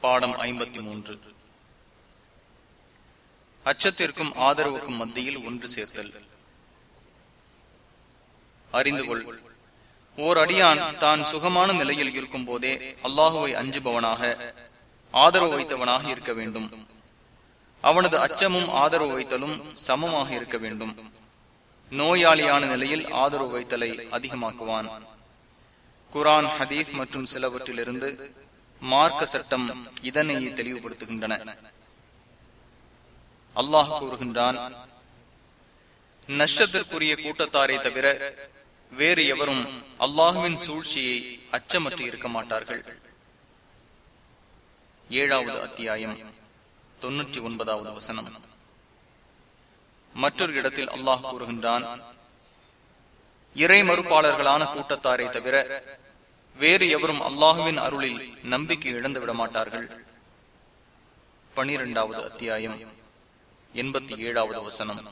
பாடம் ஐம்பத்தி மூன்று. அச்சத்திற்கும் ஆதரவுக்கும் மத்தியில் ஒன்று சேர்த்தல். அறிந்து கொள். ஓர் அடியான் தான் சுகமான நிலையில் இருக்கும் போதே அல்லாஹுவை அஞ்சுபவனாக ஆதரவு வைத்தவனாக இருக்க வேண்டும். அவனது அச்சமும் ஆதரவு வைத்தலும் சமமாக இருக்க வேண்டும். நோயாளியான நிலையில் ஆதரவு வைத்தலை அதிகமாக்குவான். குரான் ஹதீஸ் மற்றும் சிலவற்றிலிருந்து மார்க்க சட்டம் இதனையே தெளிவுபடுத்துகின்றன. அல்லாஹ் கூறுகின்றான் நஷ்டத்திற்குரிய கூட்டத்தாரை தவிர வேறு எவரும் அல்லாஹுவின் சூழ்ச்சியை அச்சமற்று இருக்க மாட்டார்கள். ஏழாவது அத்தியாயம் தொன்னூற்றி ஒன்பதாவது வசனம். மற்றொரு இடத்தில் அல்லாஹ் கூறுகின்றான் இறை மறுப்பாளர்களான கூட்டத்தாரை தவிர வேறு எவரும் அல்லாஹுவின் அருளில் நம்பிக்கை இழந்து விட மாட்டார்கள் பனிரெண்டாவது அத்தியாயம். எண்பத்தி ஏழாவது வசனம்.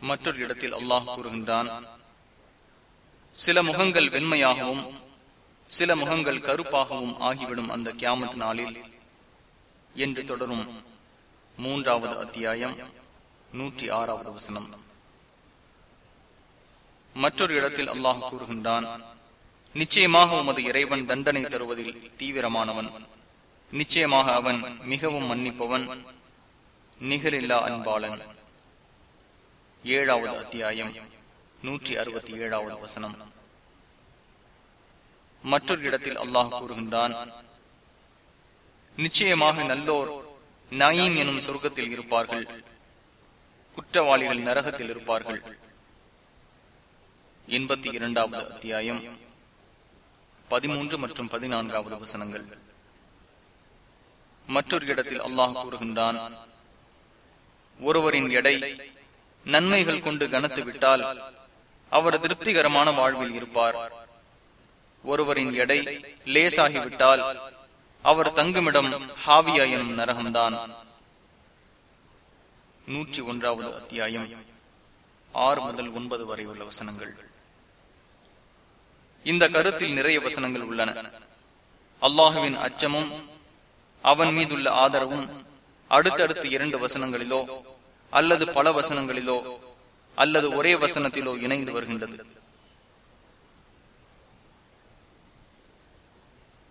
மற்றொரு இடத்தில் அல்லாஹ் கூறுகின்றான் சில முகங்கள் வெண்மையாகவும் சில முகங்கள் கருப்பாகவும் ஆகிவிடும் அந்த கியாமத் நாளில். என்று தொடரும் மூன்றாவது அத்தியாயம் நூற்றி ஆறாவது வசனம். மற்றொரு இடத்தில் அல்லாஹ் கூறுகின்றான் நிச்சயமாக உமது இறைவன் தண்டனை தருவதில் தீவிரமானவன். நிச்சயமாக அவன் மிகவும் மன்னிப்பவன் நிகரில்லா அன்பாளன். ஏழாவது அத்தியாயம் நூற்றி அறுபத்தி ஏழாவது வசனம். மற்றொரு இடத்தில் அல்லாஹ் கூறுகின்றான் நிச்சயமாக நல்லோர் நயீம் எனும் சொர்க்கத்தில் இருப்பார்கள் குற்றவாளிகள் நரகத்தில் இருப்பார்கள். எண்பத்தி இரண்டாவது அத்தியாயம் பதிமூன்று மற்றும் பதினான்காவது வசனங்கள். மற்றொரு இடத்தில் அல்லாஹ் கூறுகின்றான் ஒருவரின் எடை நன்மைகள் கொண்டு கனத்து விட்டால் அவர் திருப்திகரமான வாழ்வில் இருப்பார். ஒருவரின் எடை லேசாகிவிட்டால் அவர் தங்குமிடம் ஹாவியா எனும் நரகம்தான். நூற்றி ஒன்றாவது அத்தியாயம் ஆறு முதல் ஒன்பது வரை உள்ள வசனங்கள். இந்த கருத்தில் நிறைய வசனங்கள் உள்ளன. அல்லாஹுவின் அச்சமும் அவன் மீதுள்ள ஆதரவும் அடுத்தடுத்து இரண்டு வசனங்களிலோ அல்லது பல வசனங்களிலோ அல்லது ஒரே வசனத்திலோ இணைந்து வருகின்றது.